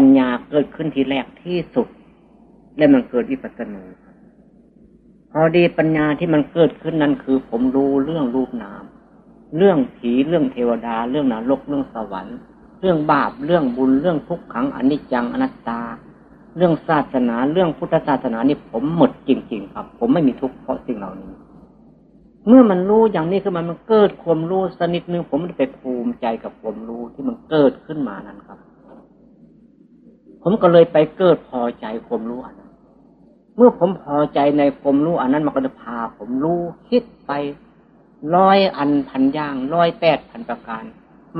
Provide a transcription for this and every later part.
ปัญญาเกิดขึ้นทีแรกที่สุด และมันเกิดวิปัสสนาพอดีปัญญาที่มันเกิดขึ้นนั้นคือ ผมรู้เรื่องรูปนาม เรื่องผีเรื่องเทวดา เรื่องนรกเรื่องสวรรค์ เรื่องบาปเรื่องบุญเรื่องทุกขังอนิจจังอนัตตา เรื่องศาสนาเรื่องพุทธศาสนานี่ผมหมดจริง ๆ ครับ ผมไม่มีทุกข์เพราะสิ่งเหล่านี้เมื่อมันรู้อย่างนี้ขึ้นมามันเกิดความรู้สนิดนึงผมไม่ไปภูมิใจกับความรู้ที่มันเกิดขึ้นมานั้นครับ ผมก็เลยไปเกิดพอใจความรู้อันนั้น เมื่อผมพอใจในความรู้อันนั้นมันก็จะพา ผมรู้คิดไปร้อยอันพันอย่างร้อยแปดพันประการ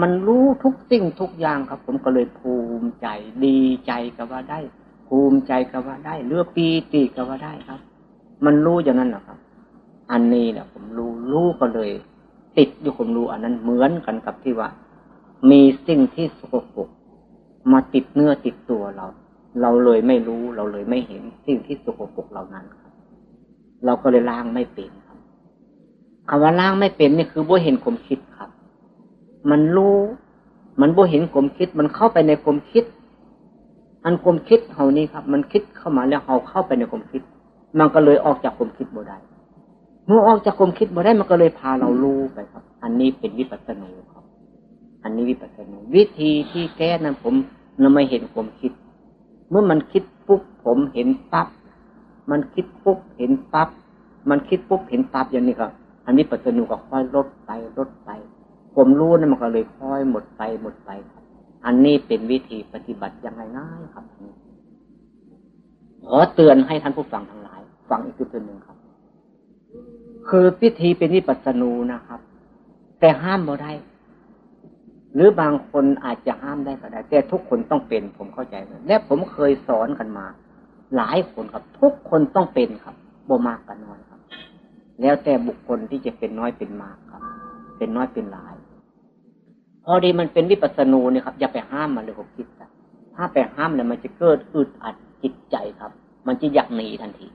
มันรู้ทุกสิ่งทุกอย่างครับ ผมก็เลยภูมิใจดีใจก็ว่าได้ ภูมิใจก็ว่าได้เลือกปีติก็ว่าได้ครับ มันรู้อย่างนั้นแหละครับ อันนี้แหละผมรู้รู้ก็เลย ติดอยู่ผมรู้อันนั้นเหมือนกันกับที่ว่า มีสิ่งที่สกปรก มาติดเนื้อติดตัวเรา เราเลยไม่รู้เราเลยไม่เห็นสิ่งที่สกปรกเหล่านั้นครับ เราก็เลยล้างไม่เป็นครับคำว่าล้างไม่เป็นนี่คือบ่เห็นความคิดครับ มันรู้ มันบ่เห็นความคิด มันเข้าไปในความคิด อันความคิดเขานี่ครับ มันคิดเข้ามาแล้วเขาเข้าไปในความคิด มันก็เลยออกจากความคิดบ่ได้เมื่อออกจากความคิดมาได้มันก็เลยพาเรารู้ไปครับ อันนี้เป็นวิปัสสนาครับ อันนี้วิปัสสนาวิธีที่แก้นั้นผม เราไม่เห็นความคิด เมื่อมันคิดปุ๊บผมเห็นปั๊บมันคิดปุ๊บเห็นปั๊บมันคิดปุ๊บเห็นปั๊บอย่างนี้ก็อันนี้ปัสสนุก็ค่อยลดไปลดไป ผมรู้นั่นมันก็เลยค่อยหมดไปหมดไปครับ อันนี้เป็นวิธีปฏิบัติยังไงง่ายครับขอเตือนให้ท่านผู้ฟังทั้งหลาย ฟังอีกตัวหนึ่งครับ คือพิธีเป็นวิปัสสนูนะครับ แต่ห้ามบ่ได้ หรือบางคนอาจจะห้ามได้ก็ได้แต่ทุกคนต้องเป็น ผมเข้าใจเลยและผมเคยสอนกันมา หลายคนครับ ทุกคนต้องเป็นครับบ่มากกันน้อยครับ แล้วแต่บุคคลที่จะเป็นน้อยเป็นมากครับ เป็นน้อยเป็นหลาย พอดีมันเป็นวิปัสสนูเนี่ยครับอย่าไปห้ามมันเลยผมคิดนะถ้าไปห้ามเนี่ยมันจะเกิดอึดอัดจิตใจครับ มันจะอยากหนีทันที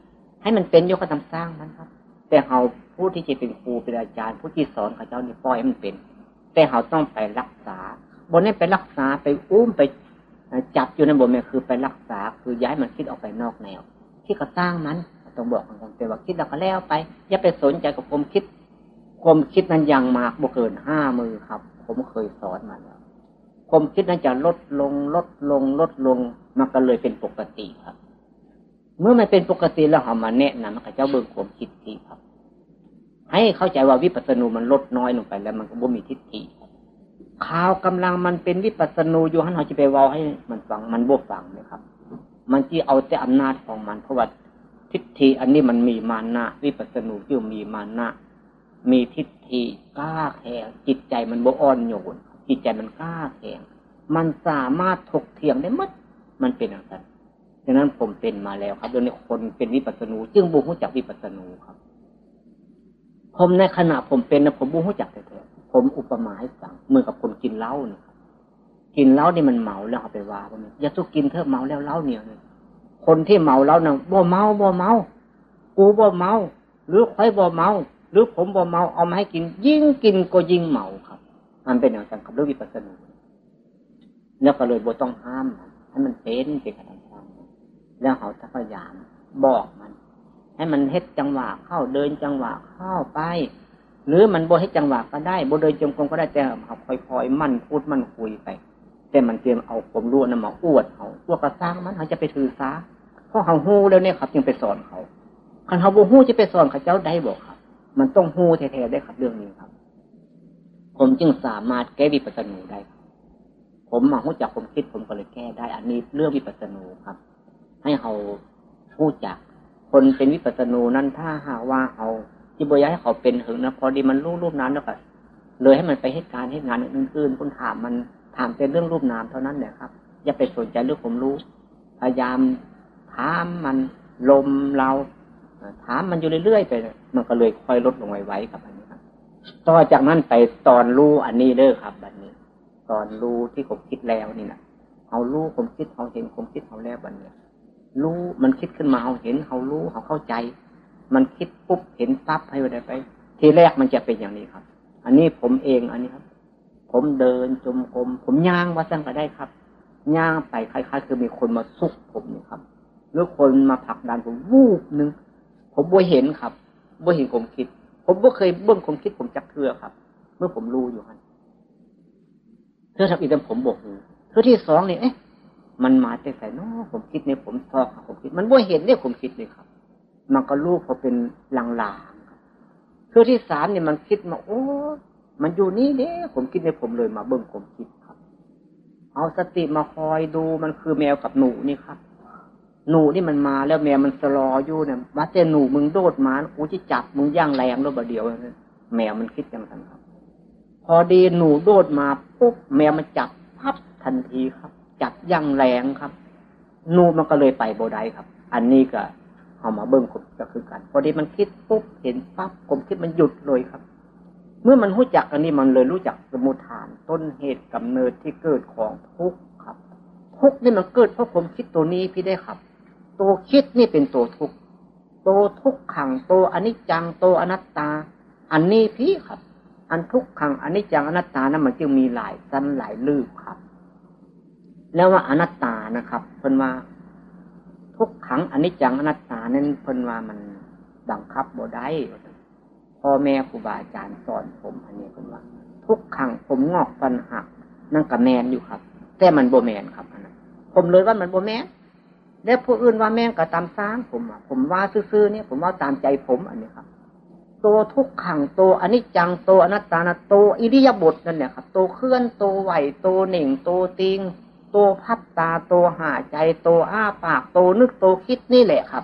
ให้มันเป็นโยกธรรมสร้างมันครับ แต่เขาผู้ที่จะเป็นครูเป็นอาจารย์ ผู้ที่สอนเขาเจ้านี่ปล่อยให้มันเป็น แต่เขาต้องไปรักษาบนนี้ไปรักษาไปอุ้มไปจับอยู่ในบนนี้คือไปรักษาคือย้ายมันคิดออกไปนอกแนว ที่ก็สร้างมันต้องบอกกันแต่ว่าคิดแล้วก็แล้วไป อย่าไปสนใจกับผมคิด ความคิดนั้นยังมากบ่เกินห้ามือครับ ผมเคยสอนมาแล้วความคิดนั้นจะลดลงลดลงลดลงมันก็เลยเป็นปกติครับ เมื่อมันเป็นปกติแล้วเขามาแนะนำมันเจ้าเบิ่งความคิดที่ครับ ให้เข้าใจว่าวิปัสสนูมันลดน้อยลงไปแล้วมันก็บ่มีทิฏฐิข่าวกำลังมันเป็นวิปัสสนูอยู่หันเราจะไปวอาให้มันฟังมันบ่ฟังนะครับ มันจีเอาแต่อำนาจของมันเพราะว่าทิฏฐิอันนี้มันมีมานะ วิปัสสนูจึงมีมานะมีทิฏฐิกล้าแข็งจิตใจมันบ่อ่อนโยนจิตใจมันกล้าแข็งมันสามารถถกเถียงได้มัดมันเป็นอย่างนั้นดังนั้นผมเป็นมาแล้วครับเดี๋ยวนี้คนเป็นวิปัสสนูจึงบูรู้จักวิปัสสนูครับ ผมในขณะผมเป็นนะผมบูรู้จักแต่ผมอุปมาให้ฟังเหมือนกับคนกินเหล้าเนี่ยกินเหล้านี่มันเมาแล้วเอาไปว่าผมอย่าทุกกินเถอะเมาแล้วเหล้าเนี่ยคนที่เมาเหล้านะบ่เมาบ่เมา กูบ่เมา หรือใครบ่เมา หรือผมบ่เมาเอามาให้กิน ยิ่งกินก็ยิ่งเมาครับ มันเป็นอย่างนั้นครับเรื่องวิปัสสนูแล้วก็เลยบ่ต้องห้าม ให้มันเป็นเป็นขนาดแล้วเขาจะพยายามบอก ให้มันเฮ็ดจังหวะเข้าเดินจังหวะเข้าไป หรือมันโบเฮ็ดจังหวะก็ได้โบเดินจงกรมก็ได้แต่เขาค่อยๆมั่นพูดมั่นคุยไป แต่มันเตรียมเอาผมรู้นะมาอวดเขาพวกกระซ้างมันเขาจะไปถือซาเพราะเขาหู้แล้วเนี่ยครับยังไปสอนเขาคันเขาโบหู้จะไปสอนเขาเจ้าได้บอกครับ มันต้องหู้แท้ๆได้ครับเรื่องนี้ครับ ผมจึงสามารถแก้วิปัสสนูได้ ผมมาหู้จักผมคิดผมก็เลยแก้ได้ อันนี้เรื่องวิปัสสนูครับ ให้เขาพูดจาก คนเป็นวิปัสสนูนั้นถ้าหาว่าเขาที่บอยาให้เขาเป็นหึงนะพอดีมันรูปรูปน้ำแล้วก็เลยให้มันไปเหตุการณ์เหตุงานอื่นๆคุณถามมันถามเป็นเรื่องรูปนามเท่านั้นแหละครับ อย่าไปสนใจเรื่องผมรู้ พยายามถามมันลมเราถามมันอยู่เรื่อยๆไปมันก็เลยค่อยลดลงไว้ๆครับอันนี้ครับต่อจากนั้นไปตอนรู้อันนี้เด้อครับบัดนี้ ตอนรู้ที่ผมคิดแล้วนี่นะเอารู้ผมคิดเขาเห็นผมคิดเขาแล้วบัดนี้ รู้มันคิดขึ้นมาเขาเห็นเขารู้เขาเข้าใจ มันคิดปุ๊บเห็นปั๊บให้ไปไป ทีแรกมันจะเป็นอย่างนี้ครับ อันนี้ผมเองอันนี้ครับ ผมเดินจมกรมผมย่างว่าสั่งก็ได้ครับย่างไปคล้ายๆ คือมีคนมาซุกผมนี่ครับหรือคนมาผลักดันผมวูบหนึ่งผมบ่เห็นครับบ่เห็นผมคิด ผมบ่เคยเบื้องผมคิดผมจักเทือครับ เมื่อผมรู้อยู่ฮันเธอทำอีกแต่ผมบอกเธอที่สองนี่เอ๊ะ มันมาแต่ใส่นอผมคิดในผมทอกผมคิด มันบ่เห็นเนี่ยผมคิดเลยครับ มันก็รู้พอเป็นลางๆครับเธอที่สามเนี่ยมันคิดมาโอ้มันอยู่นี่เด้ผมคิดในผมเลยมาเบิ่งผมคิดครับ เอาสติมาคอยดูมันคือแมวกับหนูนี่ครับ หนูนี่มันมาแล้วแมวมันสลออยู่เนี่ยมาแต่หนูมึงโดดมากูจะจับมึงย่างแรงแล้วบเดียวแมวมันคิดอย่างนั้นครับ พอดีหนูโดดมาปุ๊บแมวมันจับพับทันทีครับ จับย่างแรงครับ นูมันก็เลยไปโบได้ครับ อันนี้ก็เอามาเบิ้งผมก็คือกัน พอดีมันคิดปุ๊บเห็นปั๊บผมคิดมันหยุดเลยครับ เมื่อมันรู้จักอันนี้มันเลยรู้จักสมุทฐาน ต้นเหตุกำเนิดที่เกิดของทุกข์ครับทุกข์นี่มันเกิดเพราะผมคิดตัวนี้พี่ได้ครับ ตัวคิดนี่เป็นตัวทุกข์ตัวทุกขังตัวอนิจจังตัวอนัตตา อันนี้พี่ครับ อันทุกขังอนิจจังอนัตตานั้นมันจึงมีหลายสั้นหลายลืบครับ แล้วว่าอนัตตานะครับเพิ่นว่า ทุกขังอนิจจังอนัตตานั้นเพิ่นว่ามันบังคับบ่ได้พ่อแม่ครูบาอาจารย์สอนผมอันนี้เป็นว่า ทุกครั้งผมงอกฟันหักนั่งกับแมนอยู่ครับ แต่มันโบแมนครับอันนั้นผมเลยว่ามันโบแมนแล้วผู้อื่นว่าแม่งก็ตามสร้างผมอะผมว่าซื่อๆเนี่ยผมว่าตามใจผมอันนี้ครับตัวทุกขังตัวอนิจจังตัวอนัตตานะตัวอิริยาบถนั่นเนี่ยครับตัวเคลื่อนตัวไหวตัวหน่งตัวติง ตัวพับตาตัวหาใจตัวอ้าปากตัวนึกตัวคิดนี่แหละครับ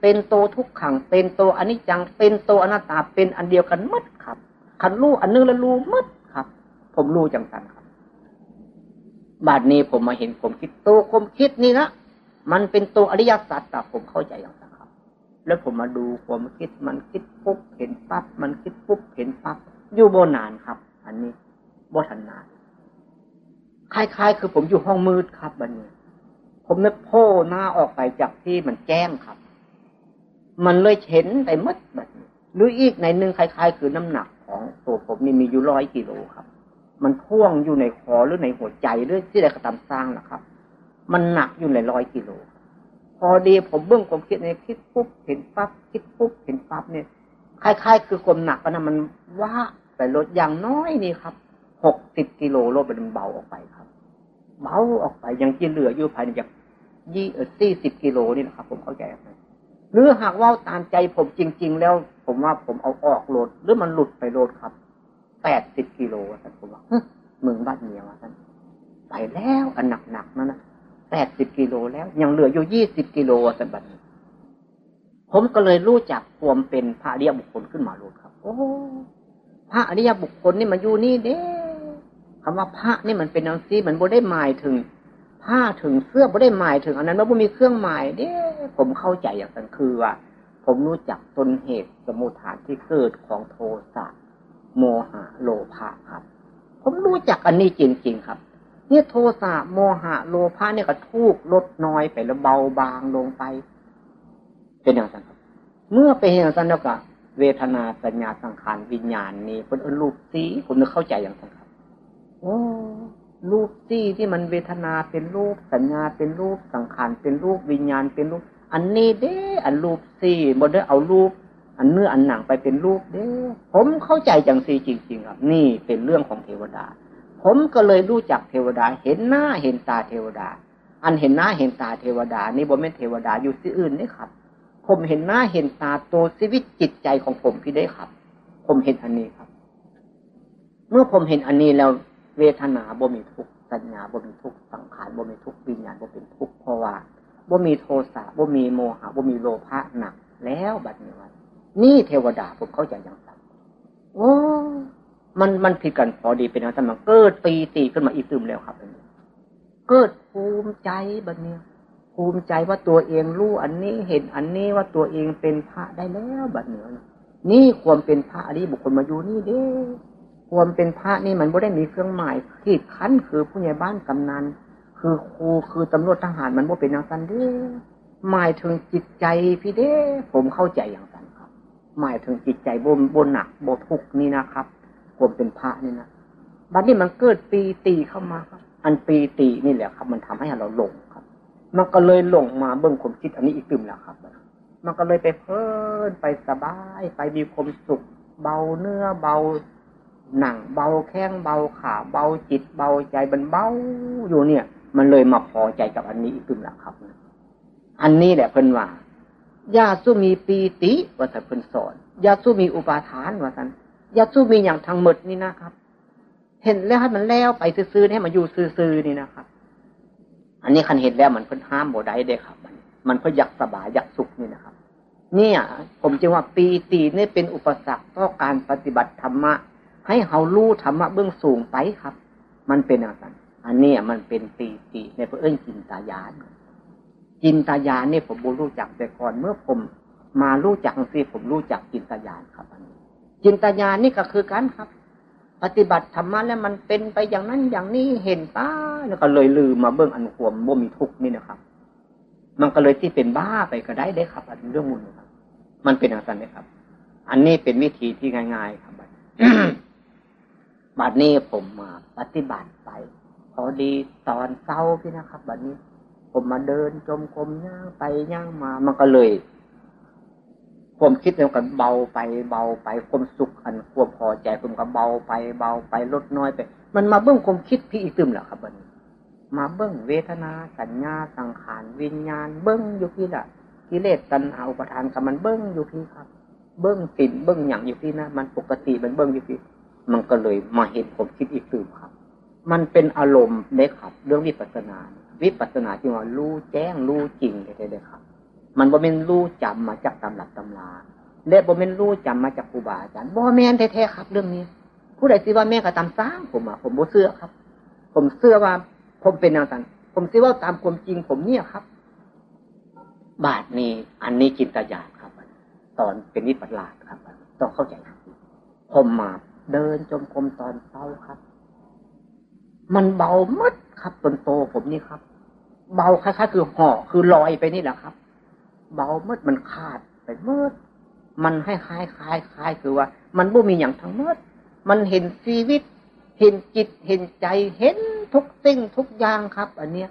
เป็นโตทุกขัง เป็นโตอนิจจัง เป็นโตอนัตตาเป็นอันเดียวกันมัดครับขันรู้อันนึงแล้วรู้มัดครับ ผมรู้จังสันครับ บาดนี้ผมมาเห็นผมคิดโตผมคิดนี่นะมันเป็นโตอริยสัจแต่ผมเข้าใจอย่างนั้นครับ แล้วผมมาดูผมคิดมันคิดปุ๊บเห็นปั๊บมันคิดปุ๊บเห็นปั๊บอยู่โบนานครับ อันนี้โบทันนาน คล้ายๆ คือผมอยู่ห้องมืดครับบันนี้ ผมนี่ยโผล่หน้าออกไปจากที่มันแจ้งครับ มันเลยเห็นไปมัดแบบหรืออีกในหนึ่งคล้าย ๆ คือน้ำหนักของตัวผมนี่มีอยู่ร้อยกิโลครับ มันพ่วงอยู่ในคอหรือในหัวใจหรือที่ใดกระทำสร้างนะครับ มันหนักอยู่ในร้อยกิโลพอดีผมเบื้องความคิดในคิดปุ๊บเห็นปั๊บคิดปุ๊บเห็นปั๊บเนี่ยคล้ายๆ คือความหนักนะมันว่าไปลดอย่างน้อยนี่ครับหกสิบกิโลลดไปมันเบาออกไปครับ เบาออกไปยังกินเหลืออยู่ภายในจากยี่สี่สิบกิโลนี่นะครับ ผมเข้าใจครับหรือหากว่าตามใจผมจริง ๆ แล้ว ผมว่าผมเอาออกโหลด หรือมันหลุดไปโหลดครับแปดสิบกิโลท่านผมว่ามึงบ้านเมียวท่านไปแล้วอันหนักๆนั่นนะแปดสิบกิโลแล้ว ยังเหลืออยู่ยี่สิบกิโลสันบัดนี้ผมก็เลยรู้จักความเป็นพระอริยบุคคลขึ้นมาโลดครับ โอ้พระอริยบุคคลนี่มันอยู่นี่เด้ คำว่าพระนี่มันเป็นอังซีมันบ่ได้หมายถึง ผ้าถึงเสื้อบ่ได้หมายถึง อันนั้นว่าบ่มีเครื่องหมายเด้ผมเข้าใจอย่างนั้นคือว่าผมรู้จักต้นเหตุสมุทฐานที่เกิดของโทสะโมหะโลภะครับ ผมรู้จักอันนี้จริงๆครับเนี่ยโทสะโมหะโลภะเนี่ยก็ทุกลดน้อยไปแล้วเบาบางลงไป เป็นอย่างนั้นครับ เมื่อไปเห็นอย่างนั้นแล้วก็เวทนาสัญญาสังขารวิญญาณนี้เป็นอรูปสีผมนึกเข้าใจอย่างนั้น โอ้รูปซี่ที่มันเวทนาเป็นรูปสัญญาเป็นรูปสังขารเป็นรูปวิญญาณเป็นรูป อันนี้เด้ อันรูปซี่บนได้เอารูป อันเนื้ออันหนังไปเป็นรูปเด้ ผมเข้าใจจังซีจริง ๆ ครับ นี่เป็นเรื่องของเทวดา ผมก็เลยรู้จักเทวดา เห็นหน้าเห็นตาเทวดา อันเห็นหน้าเห็นตาเทวดา นี่บนเป็นเทวดาอยู่ที่อื่นนี่ครับ ผมเห็นหน้าเห็นตาตัวชีวิตจิตใจของผมพี่ได้ครับ ผมเห็นอันนี้ครับ เมื่อผมเห็นอันนี้แล้ว เวทนาบ่มีทุกสัญญาบ่มีทุกสังขารบ่มีทุกวิญญาณบ่เป็นทุกเพราะว่าบ่มีโทสะบ่มีโมหะบ่มีโลภะหนัก แล้วบัดนี้ว่านี่เทวดาผมเข้าใจอย่างนั้นโอ้มันมันผิดกันพอดีเป็นอะไรมันเกิดปีตีขึ้นมาอีกตึมแล้วครับเกิดภูมิใจบัดนี้ภูมิใจว่าตัวเองรู้อันนี้เห็นอันนี้ว่าตัวเองเป็นพระได้แล้วบัดนี้นี่ความเป็นพระอริบุคคลมาอยู่นี่เด้ ความเป็นพระนี่มันไม่ได้มีเครื่องหมายที่คั้นคือผู้ใหญ่บ้านกำนันคือครูคือตำรวจทหารมันบ่เป็นอย่างนั้นเด้หมายถึงจิตใจพี่เด้ ผมเข้าใจอย่างนั้นครับ หมายถึงจิตใจบนบนหนักบทุกนี่นะครับความเป็นพระนี่นะบัดนี้มันเกิดปีตีเข้ามาครับ อันปีตินี่แหละครับ มันทำให้เราหลงครับ มันก็เลยหลงมาเบื้องความคิดอันนี้อีกตึมแล้วครับ มันก็เลยไปเพลินไปสบาย ไปมีความสุข เบาเนื้อเบา หนังเบาแข้งเบาขาเบาจิตเบาใจมันเบาอยู่เนี่ย มันเลยมาพอใจกับอันนี้อีกตึมแล้วครับ อันนี้แหละเพิ่นว่าญาสู้มีปีติว่าแต่เพิ่นสอนญาสู้มีอุปาทานว่าท่านญาสู้มีอย่างทางหมดนี่นะครับ เห็นแล้วให้มันแล้วไปซื้อๆให้มันอยู่ซื้อๆนี่นะครับ อันนี้คันเห็นแล้วมันเพิ่นห้ามบ่ได้เด้ครับ มัน มันเพิ่นอยากสบายอยากสุขนี่นะครับ เนี่ย ผมจึงว่าปีตินี่เป็นอุปสรรคต่อการปฏิบัติธรรมะ ให้เฮารู้ธรรมะเบื้องสูงไปครับ มันเป็นอะไรอันนี้มันเป็นปีติในพื่อเอื้นจินตายานจินตายานเนี่ยผมบูรู้จักแต่ก่อนเมื่อผมมารู้จักสิผมรู้จักจินตายานครับอันนี้จินตายานนี่ก็คือการครับ ปฏิบัติธรรมะแล้วมันเป็นไปอย่างนั้นอย่างนี้เห็นป้าแล้วก็เลยลืมมาเบื้องอันควมบ่มีทุกนี่นะครับ มันก็เลยที่เป็นบ้าไปก็ได้ได้ครับ อันเรื่องมุนครับ มันเป็นอย่างนั้นนะครับ อันนี้เป็นวิธีที่ง่าย ๆ ครับ บัดนี้ผมมาปฏิบัติไป พอดีตอนเศร้าพี่นะครับบัดนี้ ผมมาเดินจมกรมย่างไปย่างมา มันก็เลยความคิดเดียวกันเบาไปเบาไปความสุขอันความพอใจผมก็เบาไปเบาไปลดน้อยไป มันมาเบื้องความคิดพี่อีกตึมแหละครับบัดนี้ มาเบื้องเวทนาสัญญาสังขารวิญญาณ เบื้องอยู่พี่ละกิเลสตัณหาอุปทานกับมันเบื้องอยู่พี่ครับ เบื้องสินเบื้องอย่างอยู่พี่นะมันปกติมันเบื้องอยู่พี่ มันก็เลยมาเห็นผมคิดอีกตึมครับ มันเป็นอารมณ์เล็กครับ เรื่องวิปัสสนา วิปัสสนาที่ว่ารู้แจ้งรู้จริงได้เลยครับ มันบ่เป็นรู้จำมาจากตำหลักตำราและบ่เป็นรู้จำมาจากครูบาอาจารย์บ่แม่นแท้ๆครับ เรื่องนี้ ผู้ใดสิว่าแม่ก็ตามสร้างผมอะผมบ่เชื่อครับ ผมเชื่อว่า ผมเป็นอย่างนั้นผมสิว่าตามความจริงผมเนี่ยครับ บาทนี้อันนี้จินตญาณครับ ตอนเป็นนิพพานครับ ต้องเข้าใจครับผมมา เดินจมกรมตอนเช้าครับ มันเบามืดครับตนโตผมนี่ครับ เบาคล้ายๆคือห่อคือลอยไปนี่แหละครับ เบามืดมันขาดไปมืดมันให้คล้ายคล้ายคล้ายคือว่า มันบ่มีอย่างทั้งมืดมันเห็นชีวิต เห็นจิตเห็นใจเห็นทุกสิ่งทุกอย่างครับ อันเนี้ย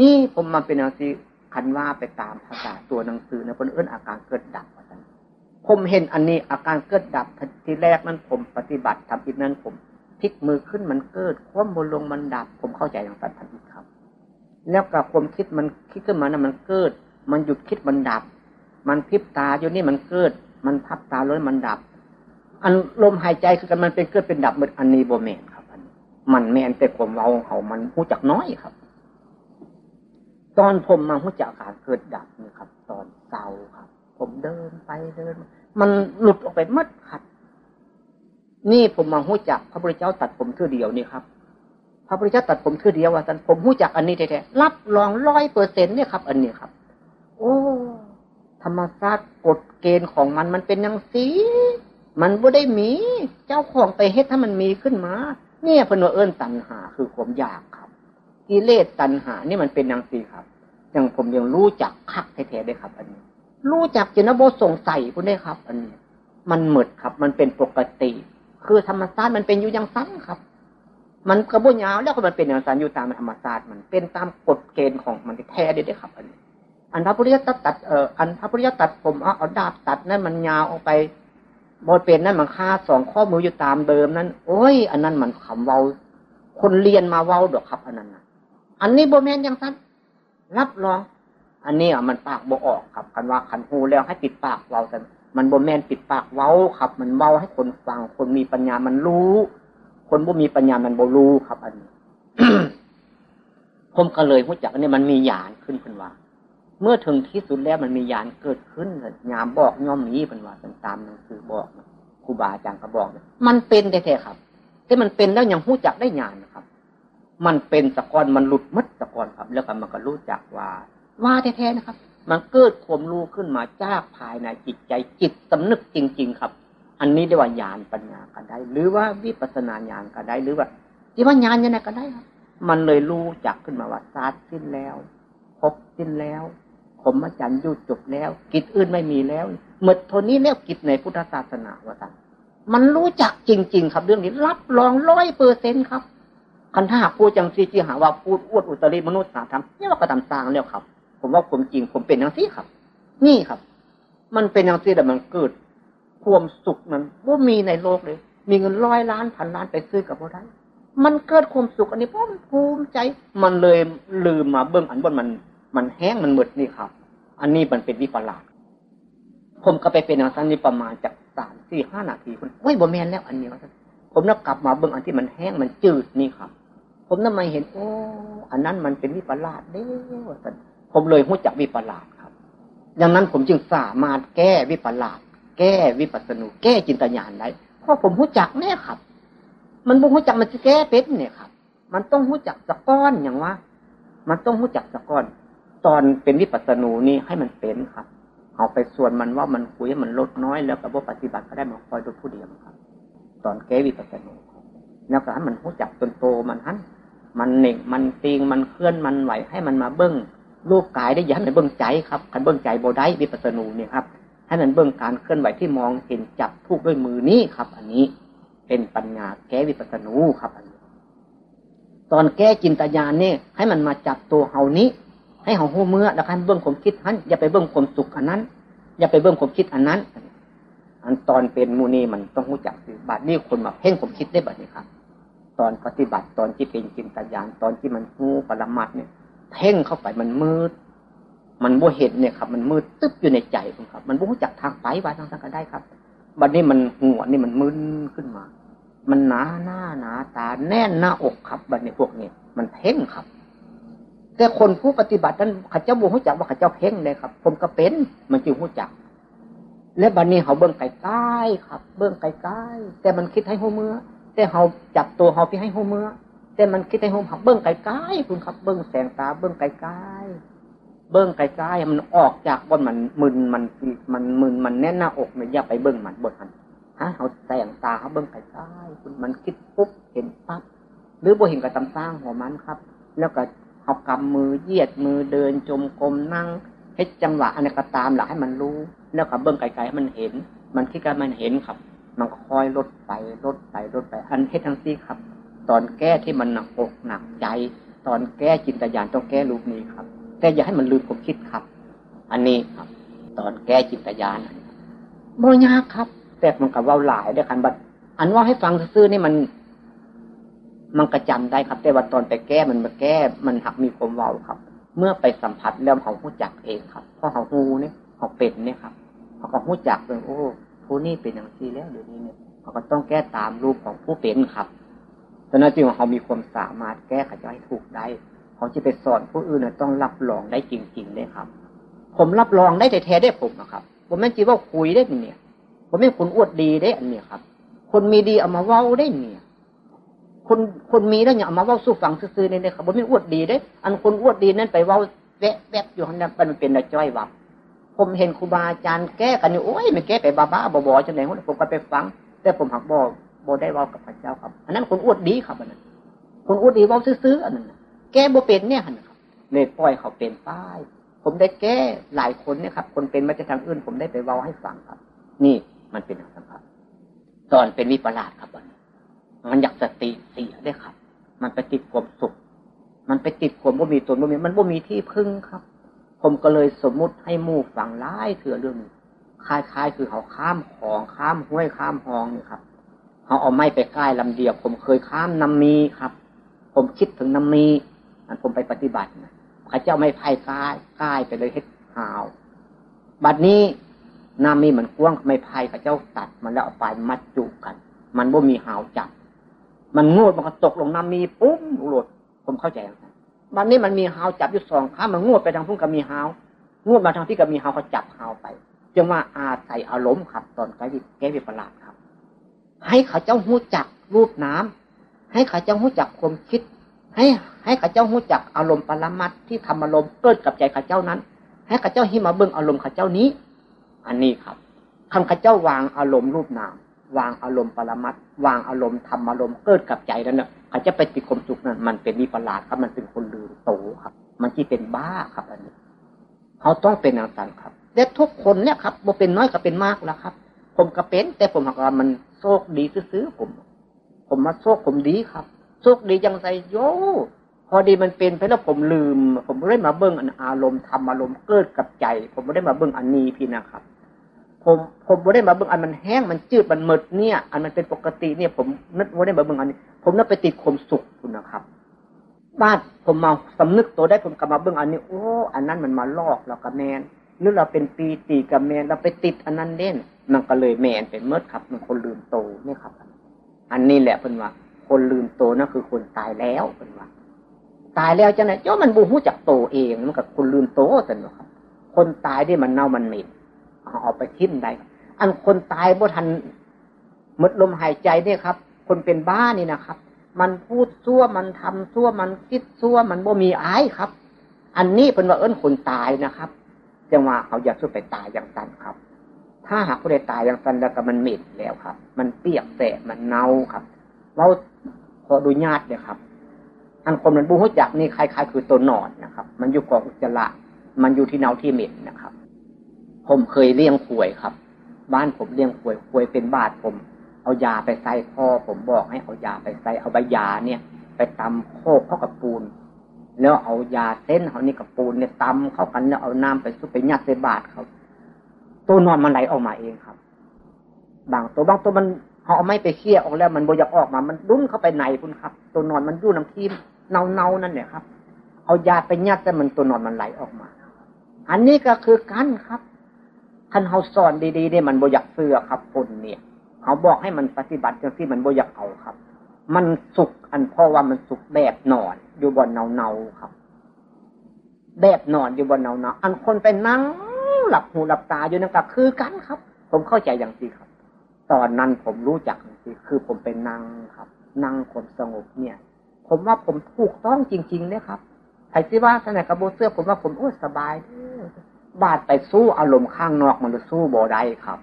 นี่ผมมาเป็นอะไรคันว่าไปตามภาษาตัวหนังสือนะคนเอื้นอาการเกิดดับ ผมเห็นอันนี้อาการเกิดดับทีแรกนั้นผมปฏิบัติทำอีกนั้นผมพลิกมือขึ้นมันเกิด คว่ำบนลงมันดับ ผมเข้าใจอย่างสันทันทีครับ แล้วกับความคิดมันคิดขึ้นมานะมันเกิด มันหยุดคิดมันดับ มันพิบตาอยู่นี่มันเกิด มันพับตาเลยมันดับ อันลมหายใจคือกันมันเป็นเกิดเป็นดับเหมือนอันนี้โบแมนครับมันแมนแต่ผมเราเขามันหูจักน้อยครับ ตอนผมมาหูจักการเกิดดับนี่ครับ ตอนเศร้าครับ ผมเดินไปเดิน มันหลุดออกไปมัดขัด นี่ผมมาหู้จัก พระพุทธเจ้าตัดผมเท่าเดียวนี่ครับ พระพุทธเจ้าตัดผมเท่าเดียวว่าท่านผมหู้จักอันนี้แท้ๆรับรองร้อยเปอร์เซ็นต์เนี่ยครับ อันนี้ครับ โอ้ธรรมชาติกฎเกณฑ์ของมันมันเป็นย่างสีมันบ่ได้มี เจ้าของไปเฮ็ดถ้ามันมีขึ้นมา เนี่ยพนวเอิญตัณหาคือความอยากครับ กิเลสตัณหานี่มันเป็นย่างสีครับ อย่างผมยังรู้จักคักแท้ๆได้ครับ อันนี้ รู้จักจนโบสงสัยคุณได้ครับ อันมันหมดครับ มันเป็นปกติ คือธรรมชาติมันเป็นอยู่อย่างสั้นครับ มันกระบุญยาวแล้วก็มันเป็นอย่างสั้นอยู่ตามธรรมชาติมันเป็นตามกฎเกณฑ์ของมันแท้เด้ครับ อันนี้อันพระพุทธเจ้าตัดเอ่ออันพระพุทธเจ้าตัดผมเอาเอาดาบตัดนั่นมันยาวออกไปบดเป็นนั่นมันค่าสองข้อมืออยู่ตามเดิมนั้น โอ้ย อันนั้นมันคำเว้า คนเรียนมาเว้าดอกครับ อันนั้นอันนี้โบแมนอย่างสั้นรับรอง อันนี้อะมันปากบออกครับคันว่าขันหูแล้วให้ปิดปากเว้าแต่มันบ่แม่นปิดปากเว้าครับ มันเว้าให้คนฟัง คนมีปัญญามันรู้ คนบ่มีปัญญามันบ่รู้ครับ อันนี้ผมก็เลยพูดจักอันนี้มันมียานขึ้นเป็นว่า เมื่อถึงที่สุดแล้วมันมียานเกิดขึ้นยามบอกย่อมนี้เป็นว่าตามหนังสือบอกครูบาอาจารย์ก็บอกมันเป็นแท้ๆครับ แต่มันเป็นแล้วยังพูดจักได้ยานนะครับ มันเป็นสะกอนมันหลุดมัดสะกอนครับ แล้วก็มันก็รู้จักว่า ว่าแท้ๆนะครับ มันเกิดความรู้ขึ้นมาจากภายในจิตใจจิตสำนึกจริง ๆ ครับ อันนี้เรียกว่าญาณปัญญาก็ได้ หรือว่าวิปัสนาญาณก็ได้ หรือว่าที่ว่าญาณยังไงก็ได้ครับ มันเลยรู้จักขึ้นมาว่าศาสตร์สิ้นแล้วพบสิ้นแล้วผมอาจารย์ยุจบแล้ว กิจอื่นไม่มีแล้วหมดทนนี้แล้วกิจในพุทธศาสนาว่าท่านมันรู้จักจริง ๆ ครับเรื่องนี้รับรองร้อยเปอร์เซ็นครับคันถ้าหากพูดจังซีจีหาว่าพูดอวดอุตริมนุษย์สาธรรมนี่ว่าก็ตามตางแล้วครับ ผมว่าผมจริง ผมเป็นอย่างซี่ครับ นี่ครับ มันเป็นอย่างซี่แต่มันเกิดความสุขมันว่ามีในโลกเลย มีเงินร้อยล้านพันล้านไปซื้อกับบ่ได้มันเกิดความสุขอันนี้เพราะมันภูมิใจ มันเลยลืมมาเบื้องอันบนมัน มันแห้งมันหมดนี่ครับ อันนี้มันเป็นวิปลาสผมก็ไปเป็นอย่างนั้นนี่ประมาณจากสามสี่ห้านาทีคุณโอ้ยบ่แมนแล้วอันนี้ผมนักกลับมาเบื้องอันที่มันแห้งมันจืดนี่ครับ ผมนั่นมาเห็น โอ้ อันนั้นมันเป็นวิปลาสเด้อ ผมเลยหู้จักวิปลาสครับ ดังนั้นผมจึงสามารถแก้วิปลาสแก้วิปัสสนูแก้จินตญาณได้เพราะผมหู้จักแน่ครับ มันบุหู้จักมันจะแก้เป็นเนี่ยครับ มันต้องหู้จักสะก้อนอย่างว่า มันต้องหู้จักสะก้อน ตอนเป็นวิปัสสนูนี่ให้มันเป็นครับเอาไปส่วนมันว่ามันคุยมันลดน้อยแล้วกับว่าปฏิบัติก็ได้มาคอยดูผู้เดียวครับ ตอนแก้วิปัสสนูแล้วก็ให้มันหู้จักจนโตมันหันมันเหน่งมันตีงมันเคลื่อนมันไหวให้มันมาเบิ้ง รูปกายได้ยันในเบิ้งใจครับคันเบิ้งใจโบได้วิปัสสนูเนี่ยครับให้มันเบื้องการเคลื่อนไหวที่มองเห็นจับทุกด้วยมือนี้ครับ อันนี้เป็นปัญญาแก้วิปัสสนูครับอันนี้ ตอนแก้จินตญาณเนี่ยให้มันมาจับตัวเฮานี้ ให้เฮาหูเมื่อแล้วให้เบื้องความคิดนั้นอย่าไปเบื้องความสุขอันนั้น อย่าไปเบื้องความคิดอันนั้น อันตอนเป็นมูนีมันต้องหูจักคือบัดนี้คนมาเพ่งความคิดได้บัดนี้ครับ ตอนปฏิบัติตอนที่เป็นจินตญาณตอนที่มันหูปรมัดเนี่ย เพ่งเข้าไปมันมืด มันบ่เห็นเนี่ยครับ มันมืดตึ๊บอยู่ในใจผมครับ มันบ่รู้จักทางไปว่าทางทางก็ได้ครับบัดนี้มันหัวนี่มันมึนขึ้นมา มันหนาหน้าหนาตาแน่นหน้าอกครับบัดนี้พวกนี้มันเพ่งครับ แต่คนผู้ปฏิบัตินั้นข้าเจ้าบ่รู้จักว่าข้าเจ้าเพ่งเลยครับ ผมก็เป็นมันจึงรู้จัก และบัดนี้เขาเบิ้องไกลๆครับ เบิ้องไกลๆแต่มันคิดให้หัวมือแต่เขาจับตัวเขาพี่ให้หัวมือ แต่มันคิดให้หัวหักเบิ้งไกลๆคุณครับเบิ้งแสงตาเบิ้งไกลๆเบิ้งไกลๆมันออกจากบนมันมึนมันมันมึนมันแน่นหน้าอกเนี่ยอย่าไปเบิ้งมันบนมันฮะเขาแสงตาเขาเบิ้งไกลๆคุณมันคิดปุ๊บเห็นปั๊บหรือบ่เห็นกับตำสร้างหัวมันครับ แล้วก็เขากำมือเยียดมือเดินจมกรมนั่งให้จังหวะอันก็ตามหลักให้มันรู้ แล้วก็เบิ้งไกลๆมันเห็น มันคิดกันมันเห็นครับ มันคอยลดไปลดไปลดไปอันเฮ็ดทั้งซี่ครับ ตอนแก้ที่มันหนักอกหนักใจ ตอนแก้จินตญาณต้องแก้รูปนี้ครับ แต่อย่าให้มันลืมความคิดครับ อันนี้ครับ ตอนแก้จิตญาณโมยากครับ แต่มันกับว่าหลายด้วยกันบัดอันว่าให้ฟังซื่อนี่มัน มันกระจำได้ครับ แต่ว่าตอนไปแก้มันมาแก้ มันหักมีความเว้าครับ เมื่อไปสัมผัสแล้วเขาหู้จักเองครับเพราะเขาหูเนี่ยเขาเป็นเนี่ยครับเขาก็หู้จักเลยโอ้ผู้นี้เป็นอย่างที่แล้วเดี๋ยวนี้เนี่ยเขาก็ต้องแก้ตามรูปของผู้เป็นครับ แต่นั้นจึงเขามีความสามารถแก้ไขให้ถูกได้ เขาจะไปสอนผู้อื่นต้องรับรองได้จริงๆเลยครับ ผมรับรองได้แต่แท้ได้ผมนะครับ ผมไม่จีว่าคุยได้เนี่ย ผมไม่คนอวดดีได้อันนี้ครับ คนมีดีเอามาเว้าได้เนี่ย คนคนมีแล้วเนี่ยเอามาเว้าสู้ฟังซื่อๆเนี่ยครับผมไม่อวดดีได้ อันคนอวดดีนั้นไปเว้าแวะแวบอยู่ข้างนั้นมันเป็นระจ้อยวับผมเห็นครูบาอาจารย์แก้กันอยู่โอ้ยไม่แก้ไปบ้าๆบอๆจังไหนผมก็ไปฟัง แต่ผมหักบอ บได้ว้ากับพระเจ้าครับ อันนั้นคนอวดดีครับอันนั้นคนอวดดีว้าซื่อๆอันนั้นแก้บ่เป็นเนี่ยครับเลยปล่อยเขาเป็นป้าย ผมได้แก้หลายคนเนี่ยครับ คนเป็นมาจากทางอื่น ผมได้ไปเว้าให้ฟังครับ นี่มันเป็นอย่างนั้นครับ ตอนเป็นวิปลาสครับมันมันอยากสติเสียได้ครับ มันไปติดความสุข มันไปติดความบ่มีตนบ่มีมันบ่มีที่พึ่งครับ ผมก็เลยสมมุติให้มู่ฟังร้ายเถื่อเรื่องคล้ายๆ คือเขาข้ามของข้ามห้วยข้ามหองนี่ครับ เขาเอาไม้ไปใกล้ลำเดียว ผมเคยข้ามน้ำมีครับ ผมคิดถึงน้ำมีอันผมไปปฏิบัตินะข้าเจ้าไม่ไพ่กายกายไปเลยเฮ็ดหาว บัดนี้น้ามีเหมือนกว้างไม่ไพ่ข้าเจ้าตัด มันแล้วเอาปลายมัดจุกัน มันบ่มีหาวจับ มันงวดมันก็ตกลงน้ามีปุ๊บหลุดผมเข้าใจบัดนี้มันมีหาวจับอยู่สองข้างมันงวดไปทางพุ่งก็มีหาวงวดมาทางที่ก็มีหาวเขาจับหาวไปจึงว่าอาศัยอารมณ์ครับ ตอนแก้วิแก้วิปลาส ให้เขาเจ้าหู้จักรูปน้ำให้เขาเจ้าหู้จักความคิด ให้ให้ข้าเจ้าหู้จักอารมณ์ปรมัตที่ทำอารมณ์เกิดกับใจข้าเจ้านั้น ให้ข้าเจ้าให้มาเบิ่งอารมณ์ข้าเจ้านี้ อันนี้ครับคำข้าเจ้าวางอารมณ์รูปนามวางอารมณ์ปรมัตวางอารมณ์ทำอารมณ์เกิดกับใจนั้นเนี่ยข้าจะไปติดความสุขนั้นมันเป็นวิปลาสครับมันเป็นคนลืมโตครับ มันที่เป็นบ้าครับอันนี้เขาต้องเป็นอย่างนั้นครับและทุกคนเนี่ยครับบ่เป็นน้อยก็เป็นมากแล้วครับ ผมก็เป็น แต่ผมหักว่ามัน โชคดีซื้อผม ผมมาโชคผมดีครับสุขดีจังไสโยพอดีมันเป็นไปแล้วผมลืม ผมไม่ได้มาเบิ้งอันอารมณ์ทำอารมณ์เกิดกับใจ ผมไม่ได้มาเบิ้งอันนี้พี่นะครับ ผมผมไม่ได้มาเบิ้งอันมันแห้งมันจืดมันหมดเนี่ย อันมันเป็นปกติเนี่ย ผมนึกไม่ได้มาเบิ้งอันนี้ ผมนึกไปติดความสุขคุณนะครับบ้านผมมาสำนึกตัวได้ผมกลับมาเบิ้งอันนี้โอ้อันนั้นมันมาลอกเรากับแมน หรือเราเป็นปีตีกับแมนเราไปติดอันนั้นเล่น มันก็เลยแมนเป็นเมื่อครับ มันคนลืมโตนี่ครับ อันนี้แหละเป็นว่า คนลืมโตนั่นคือคนตายแล้วเป็นว่า ตายแล้วจังไหนเจ้ามันบูฮู้จักโตเองมันกับคนลืมโตสันนะครับ คนตายได้มันเน่ามันเหม็นเอาไปทิ้มได้อันคนตายบ่ทันหมดลมหายใจเนี่ยครับ คนเป็นบ้านี่นะครับ มันพูดซั่วมันทำซั่วมันคิดซั่วมันบ่มีอายครับ อันนี้เป็นว่าเอิ้นคนตายนะครับ จังว่าเขาอยากช่วยไปตายอย่างตันครับ ถ้าหากผู้ใดตายอย่างตันแล้วก็มันเหม็นแล้วครับ มันเปียกแสบมันเน่าครับเราขอดูญาติเนี่ยครับ อันคนมันบูฮุจักนี่คล้ายๆ คือตัวนอนนะครับ มันอยู่กองอุจจาระมันอยู่ที่เน่าที่เหม็นนะครับ ผมเคยเลี้ยงป่วยครับ บ้านผมเลี้ยงป่วยป่วยเป็นบาดผม เอายาไปใส่พ่อผมบอกให้เอายาไปใส่เอาใบยาเนี่ย ไปตำโคกเข้ากับปูน แล้วเอายาเส้นเขานี่กับปูนเนี่ยตำเข้ากันแล้วเอาน้ำไปซุปไปยัดใส่บาดเขาตัวนอนมันไหลออกมาเองครับ บางตัวบางตัวมันเขาเอาไม่ไปเคี่ยออกแล้ว มันโบยากออกมา มันดุ้นเข้าไปในคุณครับ ตัวนอนมันยู่น้ำทีมเน่าเนานั่นเนี่ยครับ เอายาไปยัดแต่มันตัวนอนมันไหลออกมา อันนี้ก็คือกันครับคันเขาสอนดีๆเนี่ยมันโบยากเสือครับคนเนี่ยเขาบอกให้มันปฏิบัติจังที่มันโบยากเอาครับ มันสุกอันเพราะว่ามันสุกแบบนอน อยู่บนเนาเนาครับ แบบนอนอยู่บนเนาเนาอันคนไปนั่งหลับหูหลับตาอยู่นั่นก็คือกันครับ ผมเข้าใจอย่างนี้ครับ ตอนนั้นผมรู้จักอย่างนี้คือผมเป็นนั่งครับ นั่งคนสงบเนี่ย ผมว่าผมถูกต้องจริงๆเนี่ยครับใครที่ว่าสนกระโบเสื้อผมว่าผมโอ้สบายบาดไปสู้อารมณ์ข้างนอกมันจะสู้บ่ได้ครับ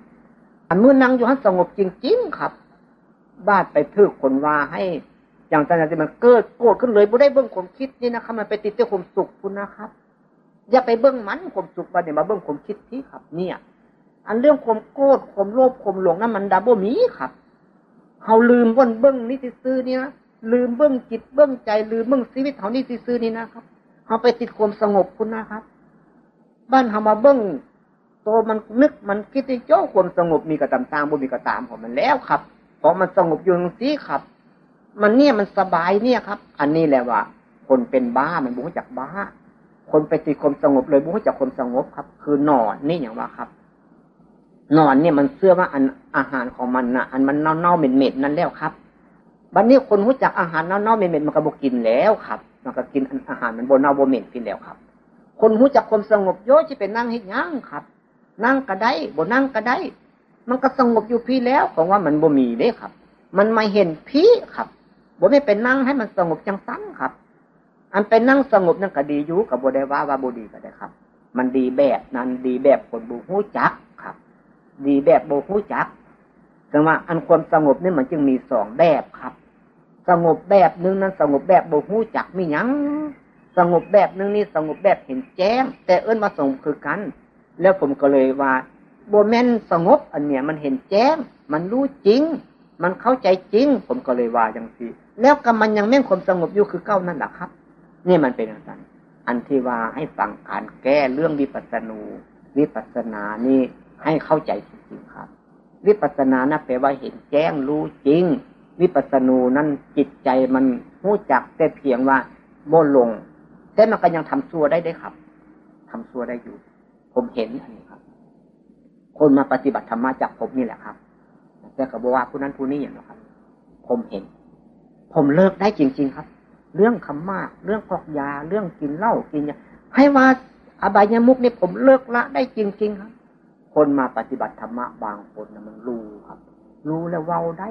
อันเมื่อนั่งอยู่ให้สงบจริง ๆ ครับ บาดไปทึกคนว่าให้ อย่างตอนนั้นมันเกิดโกรธขึ้นเลยบ่ได้เบื้องความคิดนี่นะครับ มันไปติดที่ความสุขคุณนะครับ อย่าไปเบื้องมันความสุขมาเนี่ยมาเบื้องความคิดที่ครับ เนี่ย อันเรื่องความโกรธความโลภความหลงนั้นมันดับบ่มีครับเขาลืมวนเบื้องนี่ซื้อนี่ยลืมเบื้องจิตเบื้องใจ ลืมเบื้องชีวิตเขานี่ซื้อนี่นะครับเขาไปติดความสงบคุณนะครับ บ้านเขามาเบื้องตัวมันนึกมันคิดที่เจ้าความสงบมีกระตามตามบุมีกระตามของมันแล้วครับ เพราะมันสงบอยู่ตรงนี้ครับ มันเนี่ยมันสบายเนี่ยครับ อันนี้แหละว่า คนเป็นบ้ามันบุ้งจากบ้า คนไปติดความสงบเลยบุ้งจากความสงบครับ คือนอนนี่อย่างว่าครับ นอนเนี่ยมันเชื่อว่าอันอาหารของมันนะอันมันเน่าๆเหม็นๆนั่นแล้วครับบัดนนี้คนรู้จักอาหารเน่าๆเหม็นๆมันก็บกินแล้วครับ มันก็กินอาหารมันบนเน่าบนเหม็นกินแล้วครับ คนรู้จักความสงบโยที่เป็นนั่งให้ย่างครับ นั่งก็ได้บนนั่งก็ได้ มันก็สงบอยู่พี่แล้วของว่ามันบ่มีเด้ครับ มันไม่เห็นพี่ครับบ่ไม่เป็นนั่งให้มันสงบจังสั้นครับ อันเป็นนั่งสงบนั่นก็ดีอยู่กับบ่ได้ว่าว่าบ่ดีก็ได้ครับ มันดีแบบนั้นดีแบบคนบูฮู้จักครับ ดีแบบบูฮู้จักแต่ว่าอันความสงบนี่มันจึงมีสองแบบครับ สงบแบบนึงนั้นสงบแบบโบหูจักไมียังสงบแบบนึงนี่สงบแบบเห็นแจ้ง แต่เอิ้นมาสงบคือกัน แล้วผมก็เลยว่า โบแมนสงบ อันเนี้ยมันเห็นแจ้ง มันรู้จริง มันเข้าใจจริง ผมก็เลยว่าอย่างนี้แล้วก็มันยังแม่นความสงบอยู่คือเก้านั่นแหละครับ นี่มันเป็นอย่างนั้นอันที่ว่าให้ฟังการแก้เรื่องวิปัสสนูวิปัสสนานี่ให้เข้าใจจริงๆครับ วิปัสสนานะแปลว่าเห็นแจ้งรู้จริง วิปัสสนูนั้นจิตใจมันรู้จักแต่เพียงว่าโมลงแต่มันก็ยังทำซัวได้ได้ครับทำซัวได้อยู่ ผมเห็นอันนี้ คนมาปฏิบัติธรรมะจากผมนี่แหละครับ แต่กับว่าผู้นั้นผู้นี้อย่างนี้ครับ ผมเห็น ผมเลิกได้จริง ๆ ครับ เรื่องคำมาก เรื่องกอกยา เรื่องกินเหล้ากินยาให้ว่าอบายามุกนี่ผมเลิกละได้จริง ๆ ครับ คนมาปฏิบัติธรรมะบางคนนะมันรู้ครับ รู้แล้วเว้าได้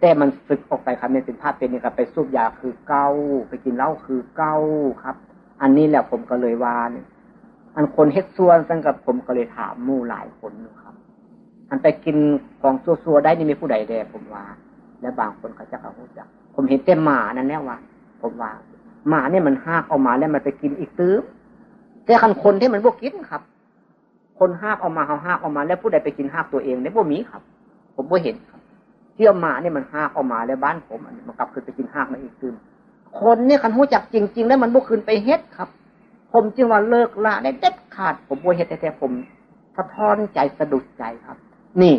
แต่มันสึกออกไปครับในเป็นภาพเป็นนี่ครับไปสูบยาคือเก้าไปกินเหล้าคือเก้าครับ อันนี้แหละผมก็เลยว่าเนี่ย อันคนเฮ็ดส่วนสังกับผมก็เลยถามมู่หลายคนนะครับ อันไปกินของซัวๆได้นี่มีผู้ใดแดผมว่า และบางคนเขาจะเขาจักผมเห็นเต็มหมานั่นแน่ว่า ผมว่าหมาเนี่ยมันหากออกมาแล้วมันไปกินอีกตื้อแต่คันคนที่มันพวกกินครับ คนหากออกมาเขาหากออกมา แล้วผู้ใดไปกินหากตัวเองเนี่ยพวกมีครับ ผมบ่เห็นครับที่เอามาเนี่ยมันหากเอามาแล้วบ้านผมมันกลับขึ้นไปกินหากมาอีกคืนคนเนี่ยคันหูจักจริง ๆ แล้วมันบุขึ้นไปเฮ็ดครับ ผมจึงว่าเลิกละได้เด็ดขาด ผมบ่เฮ็ดแต่ผมสะท้อนใจสะดุดใจครับ นี่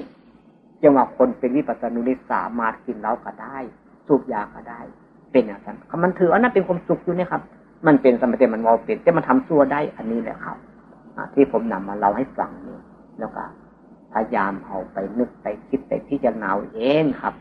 จังว่าคนเป็นวิปัสสนุนิสามารถกินเหล้าก็ได้ สูบยาก็ได้ เป็นอย่างนั้นมันถืออันนั้นเป็นความสุขอยู่เนี่ยครับ มันเป็นสมัยเตมันมอเป็นแต่มันทำซัวได้อันนี้แหละครับที่ผมนำมาเล่าให้ฟังนี่แล้วก็พยายามเอาไปนึกไปคิดไปพิจารณาเองครับ